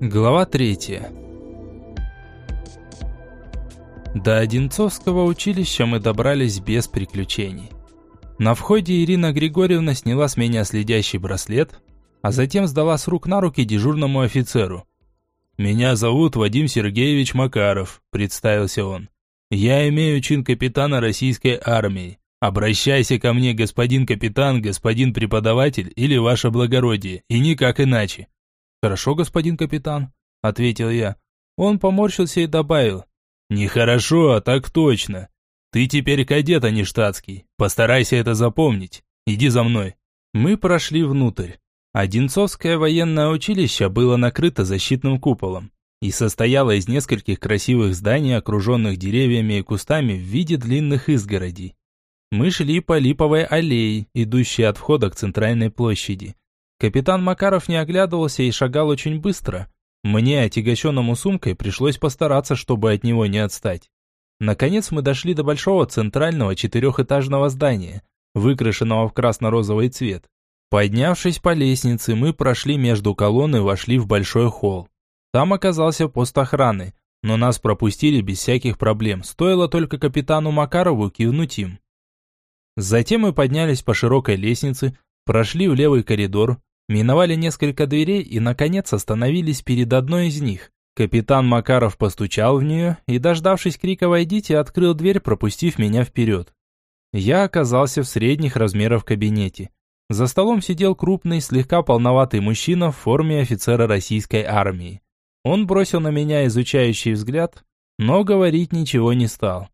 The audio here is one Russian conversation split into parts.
Глава третья. До Одинцовского училища мы добрались без приключений. На входе Ирина Григорьевна сняла с меня следящий браслет, а затем сдала с рук на руки дежурному офицеру. «Меня зовут Вадим Сергеевич Макаров», – представился он. «Я имею чин капитана российской армии. Обращайся ко мне, господин капитан, господин преподаватель или ваше благородие, и никак иначе». «Хорошо, господин капитан», – ответил я. Он поморщился и добавил. «Нехорошо, а так точно. Ты теперь кадет, а не штатский. Постарайся это запомнить. Иди за мной». Мы прошли внутрь. Одинцовское военное училище было накрыто защитным куполом и состояло из нескольких красивых зданий, окруженных деревьями и кустами в виде длинных изгородей. Мы шли по липовой аллее, идущей от входа к центральной площади. Капитан Макаров не оглядывался и шагал очень быстро. Мне, отягощенному сумкой, пришлось постараться, чтобы от него не отстать. Наконец мы дошли до большого центрального четырехэтажного здания, выкрашенного в красно-розовый цвет. Поднявшись по лестнице, мы прошли между колонн и вошли в большой холл. Там оказался пост охраны, но нас пропустили без всяких проблем, стоило только капитану Макарову кивнуть им. Затем мы поднялись по широкой лестнице, прошли в левый коридор, миновали несколько дверей и, наконец, остановились перед одной из них. Капитан Макаров постучал в нее и, дождавшись крика «Войдите!», открыл дверь, пропустив меня вперед. Я оказался в средних размерах кабинете. За столом сидел крупный, слегка полноватый мужчина в форме офицера российской армии. Он бросил на меня изучающий взгляд, но говорить ничего не стал.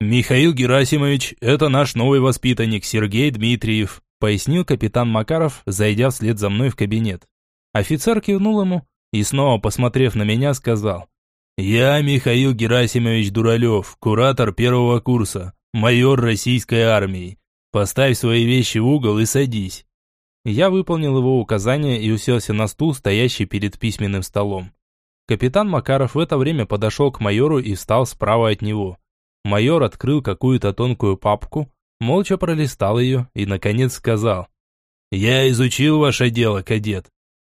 «Михаил Герасимович, это наш новый воспитанник Сергей Дмитриев», пояснил капитан Макаров, зайдя вслед за мной в кабинет. Офицер кивнул ему и, снова посмотрев на меня, сказал, «Я Михаил Герасимович Дуралев, куратор первого курса, майор российской армии. Поставь свои вещи в угол и садись. Я выполнил его указание и уселся на стул, стоящий перед письменным столом. Капитан Макаров в это время подошел к майору и встал справа от него. Майор открыл какую-то тонкую папку, молча пролистал ее и, наконец, сказал. «Я изучил ваше дело, кадет.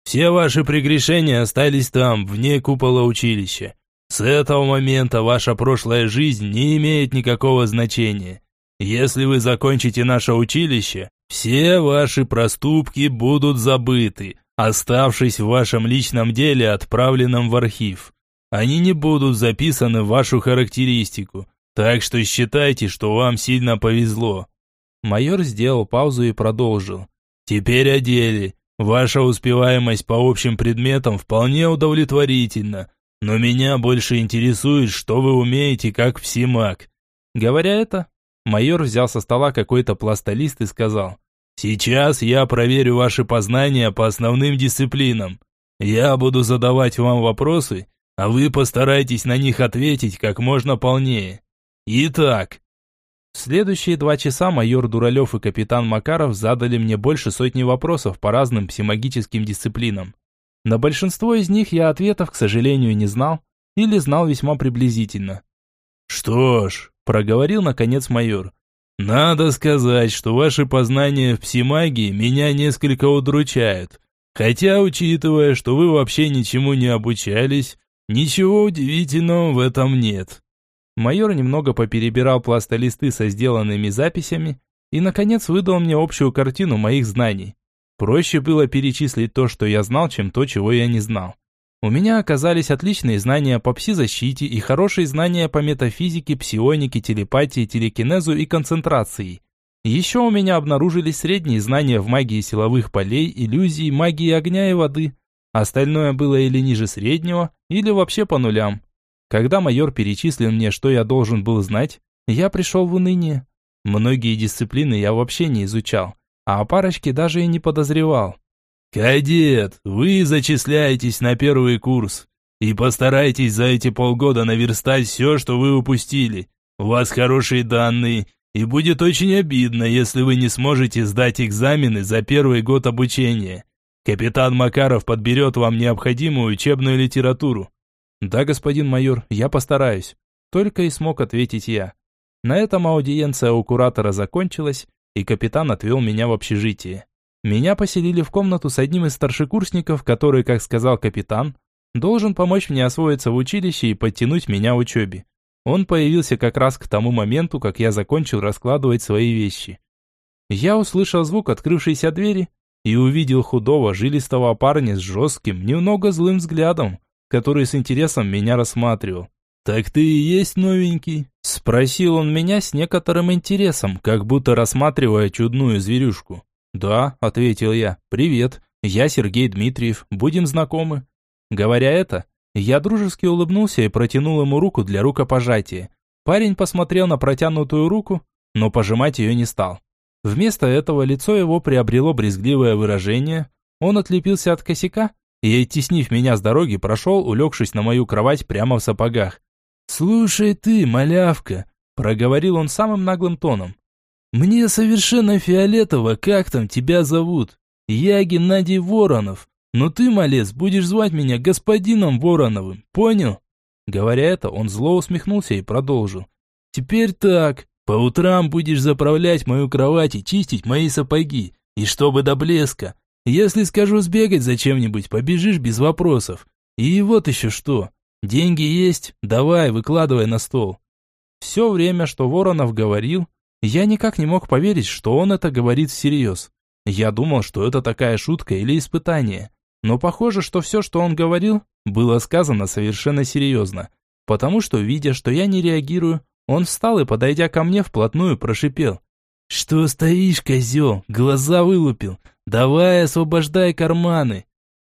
Все ваши прегрешения остались там, вне купола училища. С этого момента ваша прошлая жизнь не имеет никакого значения. Если вы закончите наше училище, все ваши проступки будут забыты, оставшись в вашем личном деле, отправленном в архив. Они не будут записаны в вашу характеристику, так что считайте, что вам сильно повезло». Майор сделал паузу и продолжил. «Теперь о деле. Ваша успеваемость по общим предметам вполне удовлетворительна, но меня больше интересует, что вы умеете как псимаг». Говоря это, Майор взял со стола какой-то пластолист и сказал, «Сейчас я проверю ваши познания по основным дисциплинам. Я буду задавать вам вопросы, а вы постарайтесь на них ответить как можно полнее. Итак...» В следующие два часа майор Дуралев и капитан Макаров задали мне больше сотни вопросов по разным псимагическим дисциплинам. На большинство из них я ответов, к сожалению, не знал или знал весьма приблизительно. «Что ж, проговорил наконец майор. Надо сказать, что ваши познания в псимагии меня несколько удручают. Хотя, учитывая, что вы вообще ничему не обучались, ничего удивительного в этом нет. Майор немного поперебирал пластолисты со сделанными записями и, наконец, выдал мне общую картину моих знаний. Проще было перечислить то, что я знал, чем то, чего я не знал. У меня оказались отличные знания по пси-защите и хорошие знания по метафизике, псионике, телепатии, телекинезу и концентрации. Еще у меня обнаружились средние знания в магии силовых полей, иллюзий, магии огня и воды. Остальное было или ниже среднего, или вообще по нулям. Когда майор перечислил мне, что я должен был знать, я пришел в уныние. Многие дисциплины я вообще не изучал, а о парочке даже и не подозревал. «Кадет, вы зачисляетесь на первый курс и постарайтесь за эти полгода наверстать все, что вы упустили. У вас хорошие данные, и будет очень обидно, если вы не сможете сдать экзамены за первый год обучения. Капитан Макаров подберет вам необходимую учебную литературу». «Да, господин майор, я постараюсь», – только и смог ответить я. На этом аудиенция у куратора закончилась, и капитан отвел меня в общежитие. Меня поселили в комнату с одним из старшекурсников, который, как сказал капитан, должен помочь мне освоиться в училище и подтянуть меня в учебе. Он появился как раз к тому моменту, как я закончил раскладывать свои вещи. Я услышал звук открывшейся двери и увидел худого, жилистого парня с жестким, немного злым взглядом, который с интересом меня рассматривал. «Так ты и есть новенький?» Спросил он меня с некоторым интересом, как будто рассматривая чудную зверюшку. «Да», — ответил я, — «привет, я Сергей Дмитриев, будем знакомы». Говоря это, я дружески улыбнулся и протянул ему руку для рукопожатия. Парень посмотрел на протянутую руку, но пожимать ее не стал. Вместо этого лицо его приобрело брезгливое выражение, он отлепился от косяка и, оттеснив меня с дороги, прошел, улегшись на мою кровать прямо в сапогах. «Слушай ты, малявка», – проговорил он самым наглым тоном. «Мне совершенно фиолетово, как там тебя зовут. Я Геннадий Воронов, но ты, малец, будешь звать меня господином Вороновым, понял?» Говоря это, он зло усмехнулся и продолжил. «Теперь так, по утрам будешь заправлять мою кровать и чистить мои сапоги, и чтобы до блеска. Если скажу сбегать за чем-нибудь, побежишь без вопросов. И вот еще что. Деньги есть, давай, выкладывай на стол. Все время, что Воронов говорил, я никак не мог поверить, что он это говорит всерьез. Я думал, что это такая шутка или испытание. Но похоже, что все, что он говорил, было сказано совершенно серьезно. Потому что, видя, что я не реагирую, он встал и, подойдя ко мне, вплотную прошипел. «Что стоишь, козел? Глаза вылупил. Давай освобождай карманы!»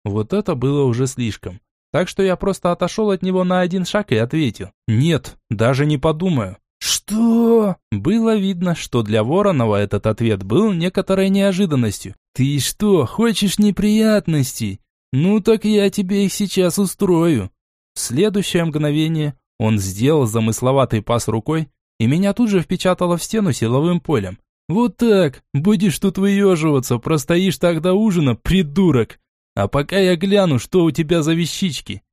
Вот это было уже слишком. Так что я просто отошел от него на один шаг и ответил. «Нет, даже не подумаю». «Что?» Было видно, что для Воронова этот ответ был некоторой неожиданностью. «Ты что, хочешь неприятностей? Ну так я тебе их сейчас устрою». В следующее мгновение он сделал замысловатый пас рукой, и меня тут же впечатало в стену силовым полем. «Вот так, будешь тут выеживаться, простоишь так до ужина, придурок! А пока я гляну, что у тебя за вещички!»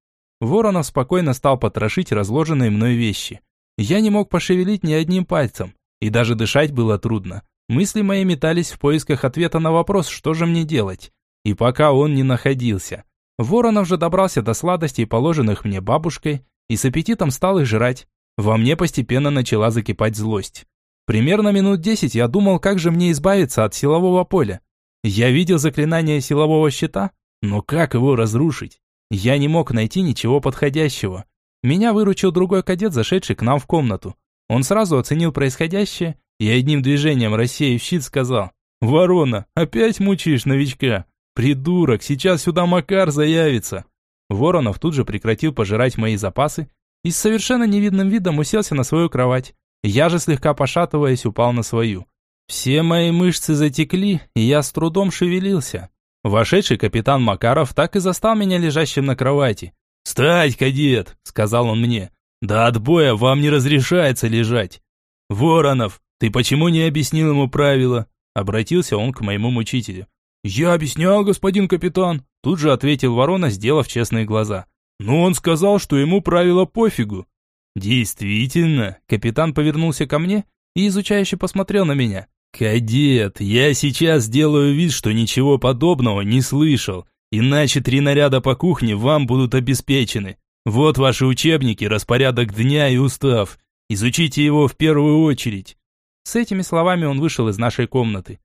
Воронов спокойно стал потрошить разложенные мной вещи. Я не мог пошевелить ни одним пальцем, и даже дышать было трудно. Мысли мои метались в поисках ответа на вопрос, что же мне делать. И пока он не находился. Воронов же добрался до сладостей, положенных мне бабушкой, и с аппетитом стал их жрать. Во мне постепенно начала закипать злость. Примерно минут десять я думал, как же мне избавиться от силового поля. Я видел заклинание силового щита, но как его разрушить? Я не мог найти ничего подходящего. Меня выручил другой кадет, зашедший к нам в комнату. Он сразу оценил происходящее и одним движением рассеяв щит сказал «Ворона, опять мучаешь новичка? Придурок, сейчас сюда Макар заявится!» Воронов тут же прекратил пожирать мои запасы и с совершенно невидным видом уселся на свою кровать. Я же, слегка пошатываясь, упал на свою. Все мои мышцы затекли, и я с трудом шевелился. Вошедший капитан Макаров так и застал меня лежащим на кровати. «Встать, кадет!» – сказал он мне. «До отбоя вам не разрешается лежать!» «Воронов, ты почему не объяснил ему правила?» Обратился он к моему мучителю. «Я объяснял, господин капитан», тут же ответил ворона, сделав честные глаза. «Но он сказал, что ему правила пофигу». «Действительно?» Капитан повернулся ко мне и изучающе посмотрел на меня. «Кадет, я сейчас сделаю вид, что ничего подобного не слышал, иначе три наряда по кухне вам будут обеспечены. Вот ваши учебники, распорядок дня и устав. Изучите его в первую очередь». С этими словами он вышел из нашей комнаты.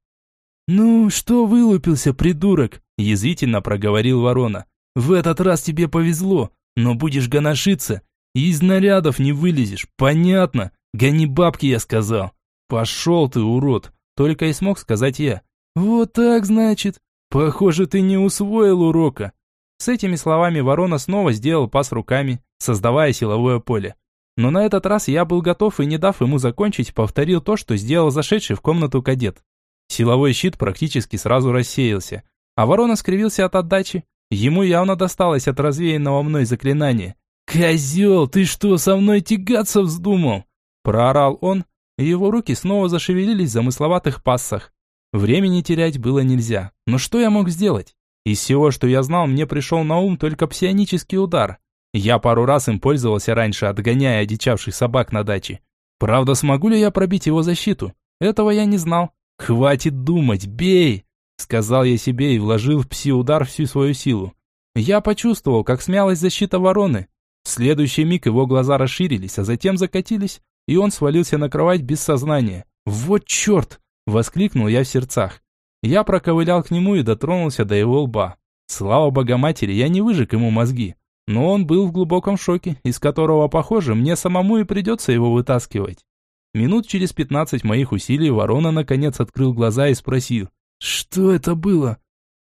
«Ну, что вылупился, придурок?» – язвительно проговорил ворона. «В этот раз тебе повезло, но будешь гоношиться, из нарядов не вылезешь, понятно? Гони бабки, я сказал». «Пошел ты, урод!» – только и смог сказать я. «Вот так, значит? Похоже, ты не усвоил урока». С этими словами ворона снова сделал пас руками, создавая силовое поле. Но на этот раз я был готов и, не дав ему закончить, повторил то, что сделал зашедший в комнату кадет. Силовой щит практически сразу рассеялся, а ворона скривился от отдачи. Ему явно досталось от развеянного мной заклинания. «Козел, ты что, со мной тягаться вздумал?» Проорал он, и его руки снова зашевелились в замысловатых пассах. Времени терять было нельзя, но что я мог сделать? Из всего, что я знал, мне пришел на ум только псионический удар. Я пару раз им пользовался раньше, отгоняя одичавших собак на даче. Правда, смогу ли я пробить его защиту? Этого я не знал. «Хватит думать, бей!» Сказал я себе и вложил в пси-удар всю свою силу. Я почувствовал, как смялась защита вороны. В следующий миг его глаза расширились, а затем закатились, и он свалился на кровать без сознания. «Вот черт!» – воскликнул я в сердцах. Я проковылял к нему и дотронулся до его лба. Слава Богоматери, я не выжег ему мозги. Но он был в глубоком шоке, из которого, похоже, мне самому и придется его вытаскивать. Минут через пятнадцать моих усилий ворона наконец открыл глаза и спросил. «Что это было?»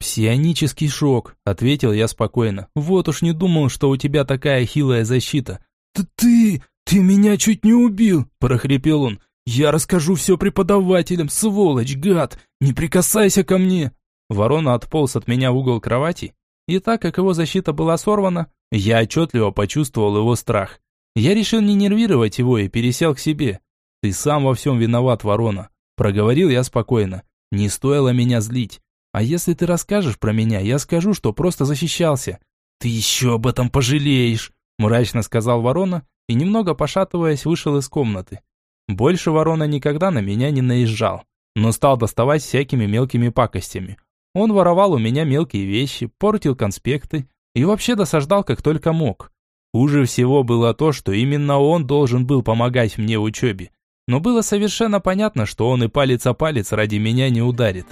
«Псионический шок», — ответил я спокойно. «Вот уж не думал, что у тебя такая хилая защита». «Да ты... ты меня чуть не убил!» – прохрипел он. «Я расскажу все преподавателям, сволочь, гад! Не прикасайся ко мне!» Ворона отполз от меня в угол кровати, и так как его защита была сорвана, я отчетливо почувствовал его страх. Я решил не нервировать его и пересел к себе. «Ты сам во всем виноват, ворона», – проговорил я спокойно. «Не стоило меня злить. А если ты расскажешь про меня, я скажу, что просто защищался». «Ты еще об этом пожалеешь», – мрачно сказал ворона и, немного пошатываясь, вышел из комнаты. Больше ворона никогда на меня не наезжал, но стал доставать всякими мелкими пакостями. Он воровал у меня мелкие вещи, портил конспекты и вообще досаждал как только мог. Хуже всего было то, что именно он должен был помогать мне в учебе. Но было совершенно понятно, что он и палец о палец ради меня не ударит.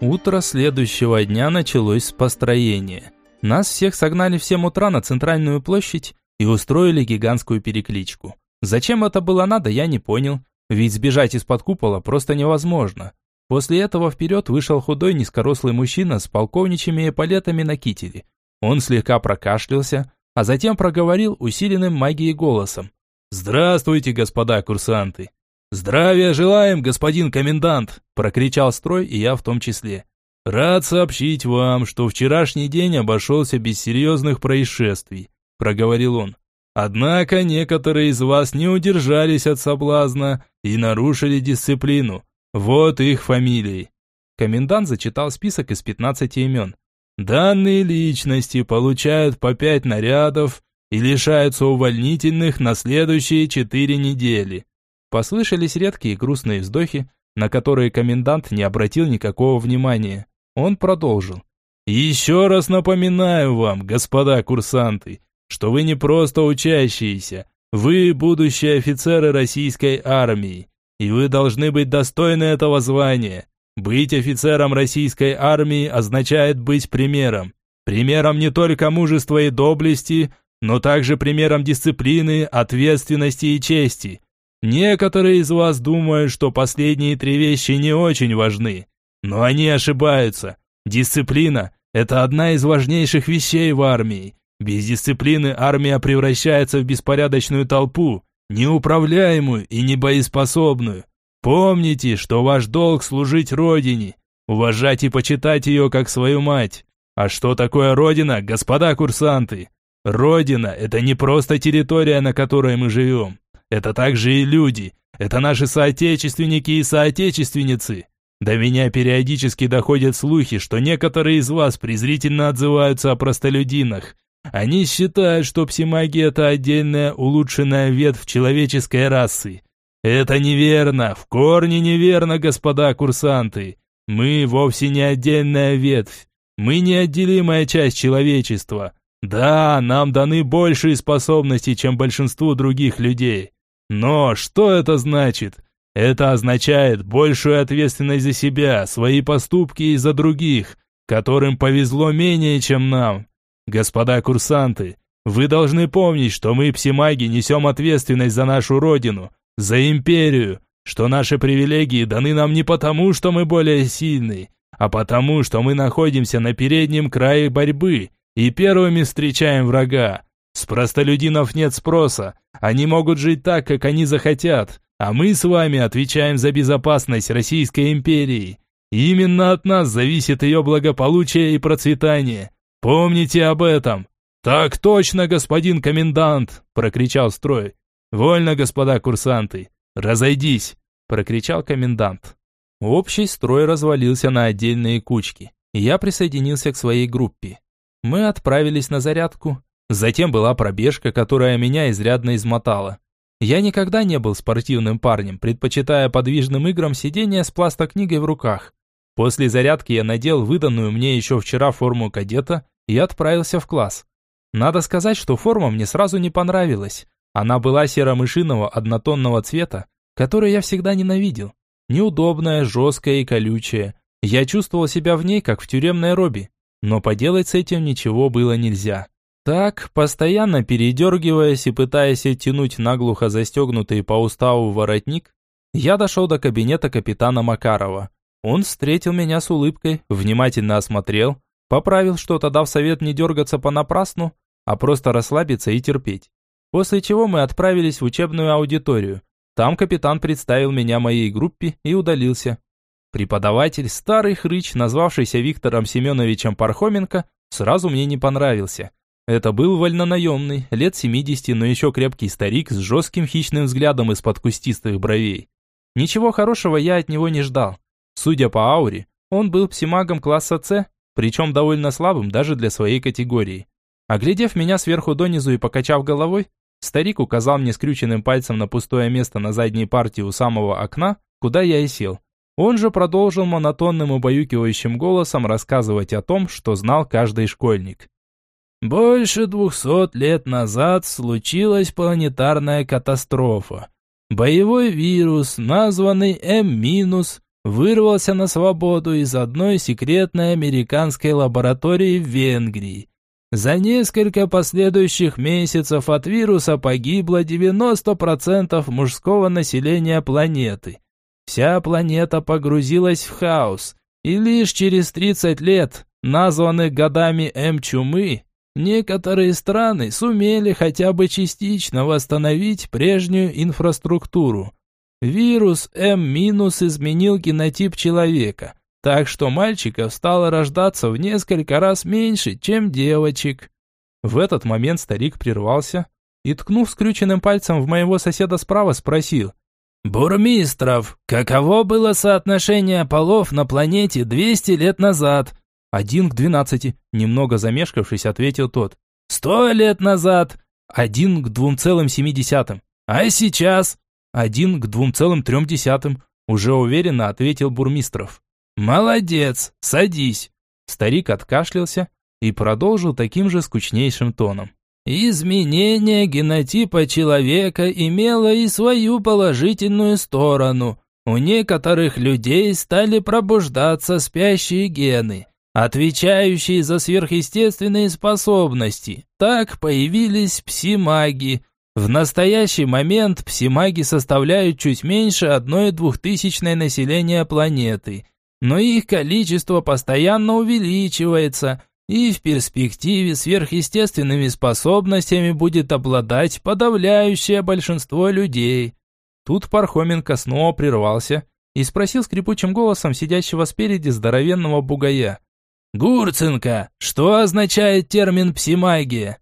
Утро следующего дня началось с построения. Нас всех согнали в 7 утра на центральную площадь и устроили гигантскую перекличку. Зачем это было надо, я не понял, ведь сбежать из-под купола просто невозможно. После этого вперед вышел худой низкорослый мужчина с полковничьими эполетами на кителе. Он слегка прокашлялся, а затем проговорил усиленным магией голосом. «Здравствуйте, господа курсанты!» «Здравия желаем, господин комендант!» – прокричал строй, и я в том числе. «Рад сообщить вам, что вчерашний день обошелся без серьезных происшествий проговорил он. Однако некоторые из вас не удержались от соблазна и нарушили дисциплину. Вот их фамилии. Комендант зачитал список из 15 имен. Данные личности получают по 5 нарядов и лишаются увольнительных на следующие 4 недели. Послышались редкие грустные вздохи, на которые комендант не обратил никакого внимания. Он продолжил. «Еще раз напоминаю вам, господа курсанты, что вы не просто учащиеся, вы будущие офицеры российской армии, и вы должны быть достойны этого звания. Быть офицером российской армии означает быть примером. Примером не только мужества и доблести, но также примером дисциплины, ответственности и чести. Некоторые из вас думают, что последние три вещи не очень важны, но они ошибаются. Дисциплина – это одна из важнейших вещей в армии, без дисциплины армия превращается в беспорядочную толпу, неуправляемую и небоеспособную. Помните, что ваш долг служить Родине, уважать и почитать ее как свою мать. А что такое Родина, господа курсанты? Родина – это не просто территория, на которой мы живем. Это также и люди. Это наши соотечественники и соотечественницы. До меня периодически доходят слухи, что некоторые из вас презрительно отзываются о простолюдинах, они считают, что псимагия – это отдельная улучшенная ветвь человеческой расы. Это неверно, в корне неверно, господа курсанты. Мы вовсе не отдельная ветвь. Мы неотделимая часть человечества. Да, нам даны большие способности, чем большинству других людей. Но что это значит? Это означает большую ответственность за себя, свои поступки и за других, которым повезло менее, чем нам. Господа курсанты, вы должны помнить, что мы, псимаги, несем ответственность за нашу родину, за империю, что наши привилегии даны нам не потому, что мы более сильны, а потому, что мы находимся на переднем крае борьбы и первыми встречаем врага. С простолюдинов нет спроса, они могут жить так, как они захотят, а мы с вами отвечаем за безопасность Российской империи. именно от нас зависит ее благополучие и процветание. Помните об этом!» «Так точно, господин комендант!» – прокричал строй. «Вольно, господа курсанты! Разойдись!» – прокричал комендант. Общий строй развалился на отдельные кучки, и я присоединился к своей группе. Мы отправились на зарядку. Затем была пробежка, которая меня изрядно измотала. Я никогда не был спортивным парнем, предпочитая подвижным играм сидения с пластокнигой в руках. После зарядки я надел выданную мне еще вчера форму кадета и отправился в класс. Надо сказать, что форма мне сразу не понравилась. Она была серо-мышиного однотонного цвета, который я всегда ненавидел. Неудобная, жесткая и колючая. Я чувствовал себя в ней, как в тюремной робе. Но поделать с этим ничего было нельзя. Так, постоянно передергиваясь и пытаясь оттянуть наглухо застегнутый по уставу воротник, я дошел до кабинета капитана Макарова. Он встретил меня с улыбкой, внимательно осмотрел, поправил что-то, дав совет не дергаться понапрасну, а просто расслабиться и терпеть. После чего мы отправились в учебную аудиторию. Там капитан представил меня моей группе и удалился. Преподаватель, старый хрыч, назвавшийся Виктором Семеновичем Пархоменко, сразу мне не понравился. Это был вольнонаемный, лет 70, но еще крепкий старик с жестким хищным взглядом из-под кустистых бровей. Ничего хорошего я от него не ждал. Судя по ауре, он был псимагом класса С, причем довольно слабым даже для своей категории. Оглядев меня сверху донизу и покачав головой, старик указал мне скрюченным пальцем на пустое место на задней партии у самого окна, куда я и сел. Он же продолжил монотонным убаюкивающим голосом рассказывать о том, что знал каждый школьник. Больше двухсот лет назад случилась планетарная катастрофа. Боевой вирус, названный М-, вырвался на свободу из одной секретной американской лаборатории в Венгрии. За несколько последующих месяцев от вируса погибло 90% мужского населения планеты. Вся планета погрузилась в хаос, и лишь через 30 лет, названных годами М-чумы, некоторые страны сумели хотя бы частично восстановить прежнюю инфраструктуру. Вирус М- изменил генотип человека, так что мальчиков стало рождаться в несколько раз меньше, чем девочек. В этот момент старик прервался и, ткнув скрюченным пальцем в моего соседа справа, спросил. «Бурмистров, каково было соотношение полов на планете 200 лет назад?» «Один к двенадцати», немного замешкавшись, ответил тот. «Сто лет назад?» «Один к двум целым семи десятым». «А сейчас?» «Один к двум целым трем десятым», уже уверенно ответил Бурмистров. «Молодец, садись». Старик откашлялся и продолжил таким же скучнейшим тоном. Изменение генотипа человека имело и свою положительную сторону. У некоторых людей стали пробуждаться спящие гены отвечающие за сверхъестественные способности. Так появились псимаги. В настоящий момент псимаги составляют чуть меньше одной двухтысячной населения планеты, но их количество постоянно увеличивается, и в перспективе сверхъестественными способностями будет обладать подавляющее большинство людей. Тут Пархоменко снова прервался и спросил скрипучим голосом сидящего спереди здоровенного бугая. «Гурценко, что означает термин «псимагия»?»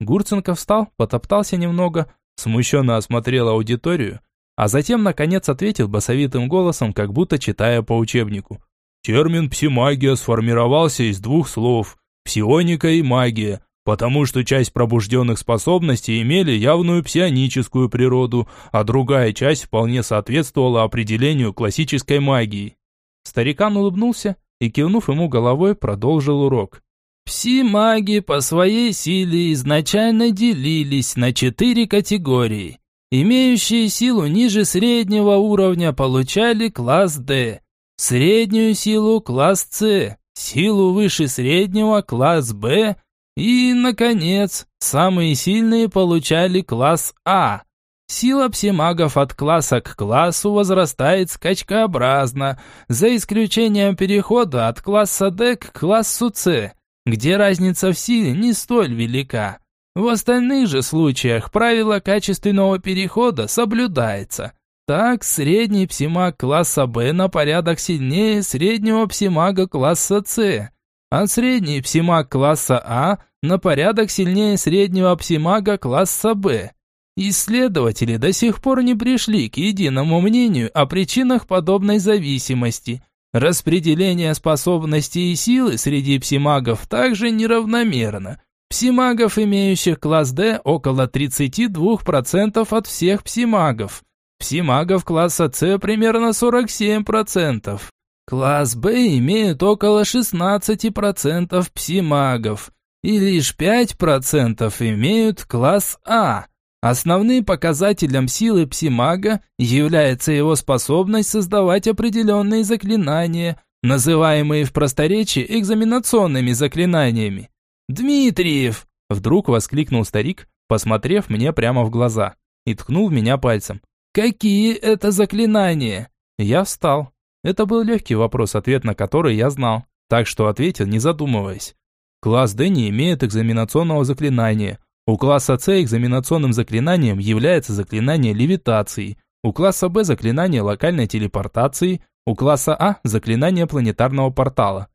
Гурценко встал, потоптался немного, смущенно осмотрел аудиторию, а затем, наконец, ответил басовитым голосом, как будто читая по учебнику. Термин «псимагия» сформировался из двух слов «псионика» и «магия», потому что часть пробужденных способностей имели явную псионическую природу, а другая часть вполне соответствовала определению классической магии. Старикан улыбнулся и, кивнув ему головой, продолжил урок. Пси-маги по своей силе изначально делились на четыре категории. Имеющие силу ниже среднего уровня получали класс D, среднюю силу класс С, силу выше среднего класс Б и, наконец, самые сильные получали класс А. Сила псимагов от класса к классу возрастает скачкообразно, за исключением перехода от класса D к классу C, где разница в силе не столь велика. В остальных же случаях правило качественного перехода соблюдается. Так, средний псимаг класса B на порядок сильнее среднего псимага класса C, а средний псимаг класса А на порядок сильнее среднего псимага класса Б. Исследователи до сих пор не пришли к единому мнению о причинах подобной зависимости. Распределение способностей и силы среди псимагов также неравномерно. Псимагов, имеющих класс D, около 32% от всех псимагов. Псимагов класса С примерно 47%. Класс Б имеют около 16% псимагов, и лишь 5% имеют класс А. Основным показателем силы псимага является его способность создавать определенные заклинания, называемые в просторечии экзаменационными заклинаниями. «Дмитриев!» – вдруг воскликнул старик, посмотрев мне прямо в глаза, и ткнул меня пальцем. «Какие это заклинания?» Я встал. Это был легкий вопрос, ответ на который я знал, так что ответил, не задумываясь. Класс не имеет экзаменационного заклинания. У класса С экзаменационным заклинанием является заклинание левитации, у класса Б заклинание локальной телепортации, у класса А заклинание планетарного портала.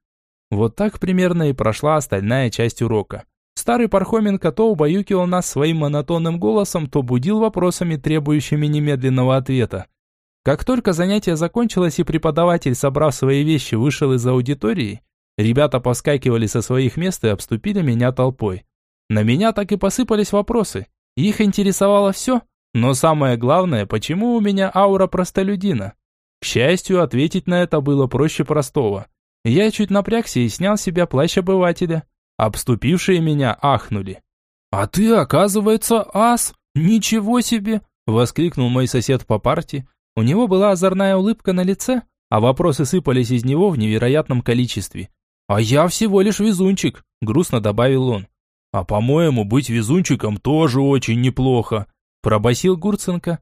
Вот так примерно и прошла остальная часть урока. Старый Пархоменко то убаюкивал нас своим монотонным голосом, то будил вопросами, требующими немедленного ответа. Как только занятие закончилось и преподаватель, собрав свои вещи, вышел из аудитории, ребята поскакивали со своих мест и обступили меня толпой. На меня так и посыпались вопросы. Их интересовало все, но самое главное, почему у меня аура простолюдина? К счастью, ответить на это было проще простого. Я чуть напрягся и снял с себя плащ обывателя. Обступившие меня ахнули. «А ты, оказывается, ас! Ничего себе!» – воскликнул мой сосед по парте. У него была озорная улыбка на лице, а вопросы сыпались из него в невероятном количестве. «А я всего лишь везунчик», – грустно добавил он. «А по-моему, быть везунчиком тоже очень неплохо», – пробасил Гурценко.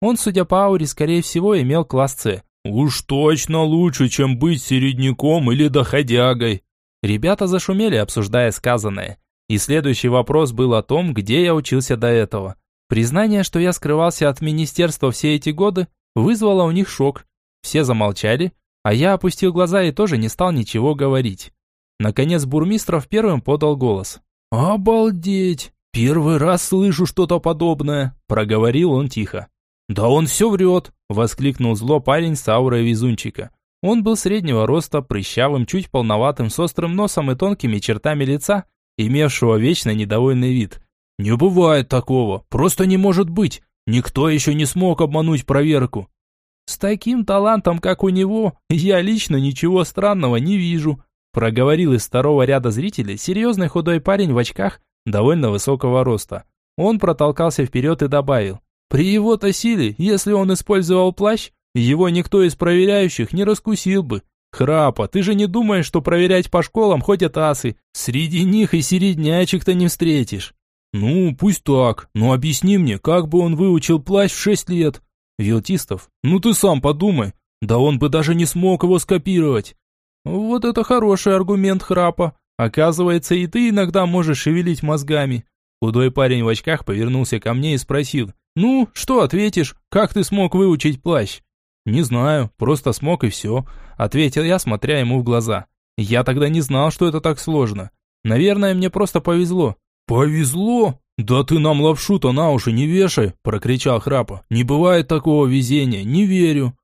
Он, судя по ауре, скорее всего, имел класс С. «Уж точно лучше, чем быть середняком или доходягой», Ребята зашумели, обсуждая сказанное. И следующий вопрос был о том, где я учился до этого. Признание, что я скрывался от министерства все эти годы, вызвало у них шок. Все замолчали, а я опустил глаза и тоже не стал ничего говорить. Наконец Бурмистров первым подал голос. «Обалдеть! Первый раз слышу что-то подобное!» – проговорил он тихо. «Да он все врет!» – воскликнул зло парень с аурой везунчика. Он был среднего роста, прыщавым, чуть полноватым, с острым носом и тонкими чертами лица, имевшего вечно недовольный вид. «Не бывает такого, просто не может быть. Никто еще не смог обмануть проверку». «С таким талантом, как у него, я лично ничего странного не вижу», проговорил из второго ряда зрителей серьезный худой парень в очках довольно высокого роста. Он протолкался вперед и добавил, «При его-то силе, если он использовал плащ, его никто из проверяющих не раскусил бы. Храпа, ты же не думаешь, что проверять по школам ходят асы? Среди них и середнячек-то не встретишь. Ну, пусть так, но объясни мне, как бы он выучил плащ в шесть лет? Вилтистов, ну ты сам подумай. Да он бы даже не смог его скопировать. Вот это хороший аргумент храпа. Оказывается, и ты иногда можешь шевелить мозгами. Худой парень в очках повернулся ко мне и спросил. «Ну, что ответишь? Как ты смог выучить плащ?» «Не знаю, просто смог и все», – ответил я, смотря ему в глаза. «Я тогда не знал, что это так сложно. Наверное, мне просто повезло». «Повезло? Да ты нам лапшу-то на уши не вешай!» – прокричал Храпа. «Не бывает такого везения, не верю».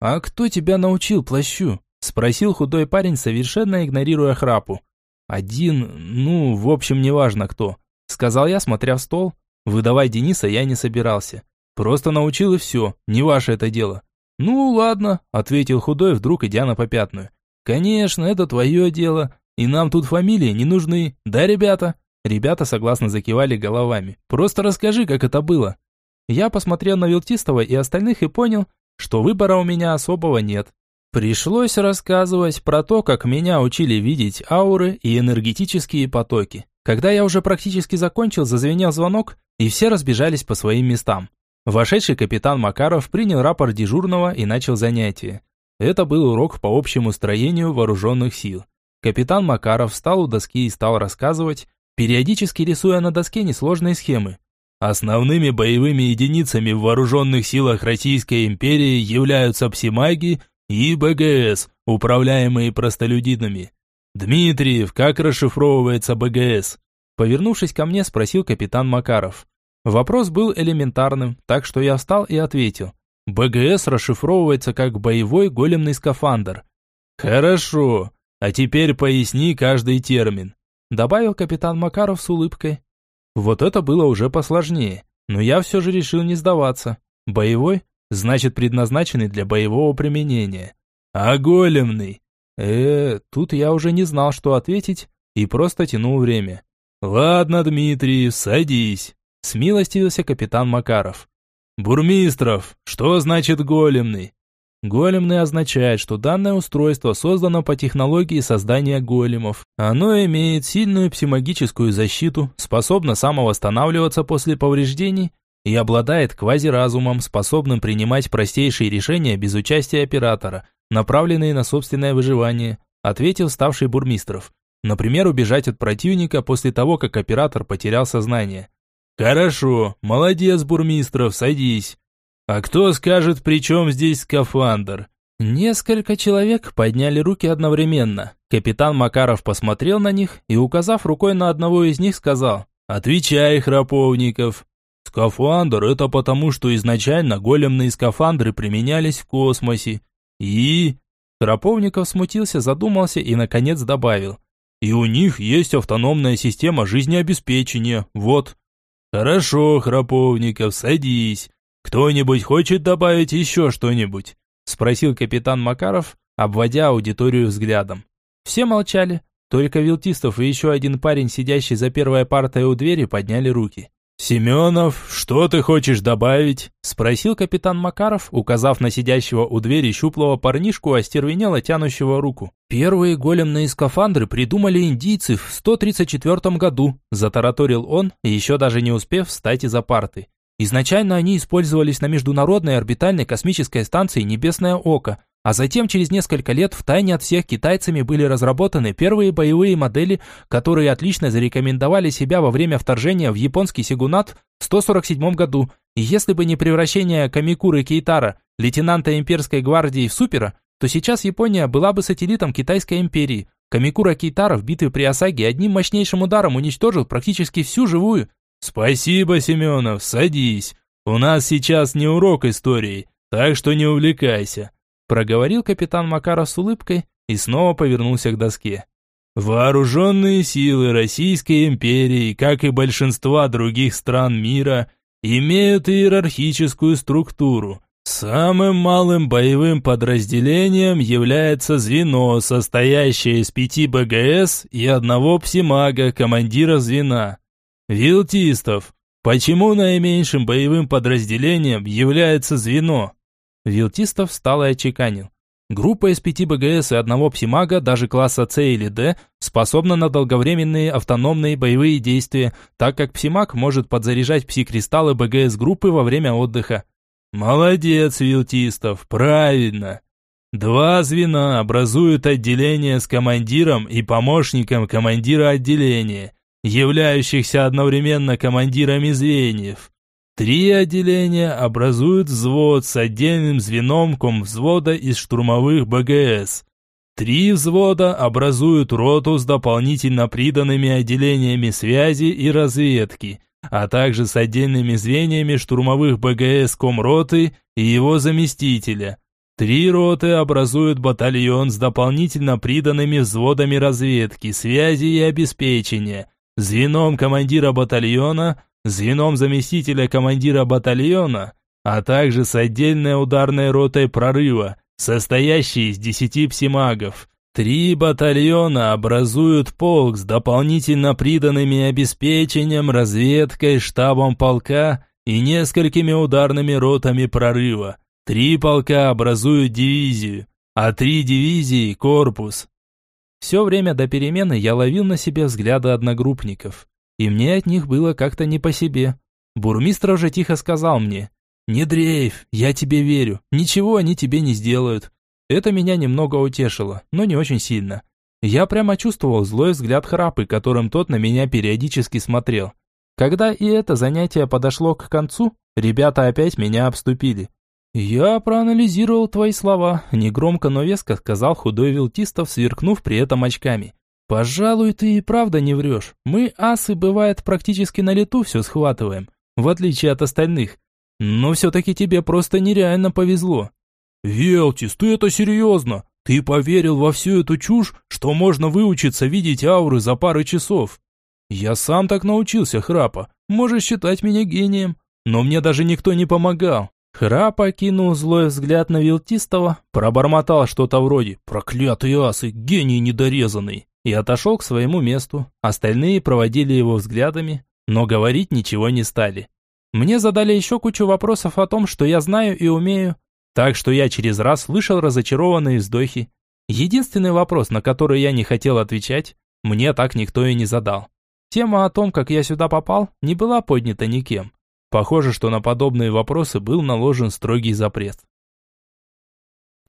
«А кто тебя научил плащу?» – спросил худой парень, совершенно игнорируя Храпу. «Один, ну, в общем, неважно кто», – сказал я, смотря в стол. Выдавать Дениса я не собирался. Просто научил и все, не ваше это дело. «Ну, ладно», – ответил худой, вдруг идя на попятную. «Конечно, это твое дело, и нам тут фамилии не нужны, да, ребята?» Ребята согласно закивали головами. «Просто расскажи, как это было». Я посмотрел на Вилтистова и остальных и понял, что выбора у меня особого нет. Пришлось рассказывать про то, как меня учили видеть ауры и энергетические потоки. Когда я уже практически закончил, зазвенел звонок, и все разбежались по своим местам. Вошедший капитан Макаров принял рапорт дежурного и начал занятие. Это был урок по общему строению вооруженных сил. Капитан Макаров встал у доски и стал рассказывать, периодически рисуя на доске несложные схемы. Основными боевыми единицами в вооруженных силах Российской империи являются псимаги и БГС, управляемые простолюдинами. Дмитриев, как расшифровывается БГС? Повернувшись ко мне, спросил капитан Макаров. Вопрос был элементарным, так что я встал и ответил. БГС расшифровывается как боевой големный скафандр. Хорошо, а теперь поясни каждый термин, добавил капитан Макаров с улыбкой. Вот это было уже посложнее, но я все же решил не сдаваться. Боевой значит предназначенный для боевого применения. А големный? Э, тут я уже не знал, что ответить, и просто тянул время. Ладно, Дмитрий, садись. Смилостивился капитан Макаров. Бурмистров, что значит големный? Големный означает, что данное устройство создано по технологии создания големов. Оно имеет сильную псимагическую защиту, способно самовосстанавливаться после повреждений и обладает квазиразумом, способным принимать простейшие решения без участия оператора, направленные на собственное выживание, ответил ставший бурмистров. Например, убежать от противника после того, как оператор потерял сознание. «Хорошо, молодец, бурмистров, садись. А кто скажет, при чем здесь скафандр?» Несколько человек подняли руки одновременно. Капитан Макаров посмотрел на них и, указав рукой на одного из них, сказал «Отвечай, Храповников». Скафандр – это потому, что изначально големные скафандры применялись в космосе. И... Храповников смутился, задумался и, наконец, добавил. И у них есть автономная система жизнеобеспечения, вот. Хорошо, Храповников, садись. «Кто-нибудь хочет добавить еще что-нибудь?» – спросил капитан Макаров, обводя аудиторию взглядом. Все молчали, только Вилтистов и еще один парень, сидящий за первой партой у двери, подняли руки. «Семенов, что ты хочешь добавить?» – спросил капитан Макаров, указав на сидящего у двери щуплого парнишку, остервенело тянущего руку. «Первые големные скафандры придумали индийцы в 134 году», – затараторил он, еще даже не успев встать из-за парты. Изначально они использовались на Международной орбитальной космической станции «Небесное око», а затем через несколько лет в тайне от всех китайцами были разработаны первые боевые модели, которые отлично зарекомендовали себя во время вторжения в японский Сигунат в 147 году. И если бы не превращение Камикуры Кейтара, лейтенанта имперской гвардии в супера, то сейчас Япония была бы сателлитом Китайской империи. Камикура Кейтара в битве при Осаге одним мощнейшим ударом уничтожил практически всю живую «Спасибо, Семенов, садись. У нас сейчас не урок истории, так что не увлекайся», проговорил капитан Макаров с улыбкой и снова повернулся к доске. Вооруженные силы Российской империи, как и большинства других стран мира, имеют иерархическую структуру. Самым малым боевым подразделением является звено, состоящее из пяти БГС и одного псимага, командира звена. Вилтистов. Почему наименьшим боевым подразделением является звено? Вилтистов встал и отчеканил. Группа из пяти БГС и одного псимага, даже класса С или Д, способна на долговременные автономные боевые действия, так как псимаг может подзаряжать пси-кристаллы БГС группы во время отдыха. Молодец, Вилтистов, правильно. Два звена образуют отделение с командиром и помощником командира отделения являющихся одновременно командирами звеньев. Три отделения образуют взвод с отдельным звеном комвзвода из штурмовых БГС. Три взвода образуют роту с дополнительно приданными отделениями связи и разведки, а также с отдельными звеньями штурмовых БГС комроты и его заместителя. Три роты образуют батальон с дополнительно приданными взводами разведки, связи и обеспечения – звеном командира батальона, звеном заместителя командира батальона, а также с отдельной ударной ротой прорыва, состоящей из десяти псимагов. Три батальона образуют полк с дополнительно приданными обеспечением, разведкой, штабом полка и несколькими ударными ротами прорыва. Три полка образуют дивизию, а три дивизии – корпус. Все время до перемены я ловил на себе взгляды одногруппников, и мне от них было как-то не по себе. Бурмистр уже тихо сказал мне, «Не дрейф, я тебе верю, ничего они тебе не сделают». Это меня немного утешило, но не очень сильно. Я прямо чувствовал злой взгляд храпы, которым тот на меня периодически смотрел. Когда и это занятие подошло к концу, ребята опять меня обступили. «Я проанализировал твои слова», – негромко, но веско сказал худой Вилтистов, сверкнув при этом очками. «Пожалуй, ты и правда не врешь. Мы, асы, бывает, практически на лету все схватываем, в отличие от остальных. Но все-таки тебе просто нереально повезло». «Велтис, ты это серьезно? Ты поверил во всю эту чушь, что можно выучиться видеть ауры за пару часов?» «Я сам так научился, храпа. Можешь считать меня гением. Но мне даже никто не помогал. Храп окинул злой взгляд на Вилтистого, пробормотал что-то вроде «проклятые асы, гений недорезанный» и отошел к своему месту. Остальные проводили его взглядами, но говорить ничего не стали. Мне задали еще кучу вопросов о том, что я знаю и умею, так что я через раз слышал разочарованные вздохи. Единственный вопрос, на который я не хотел отвечать, мне так никто и не задал. Тема о том, как я сюда попал, не была поднята никем. Похоже, что на подобные вопросы был наложен строгий запрет.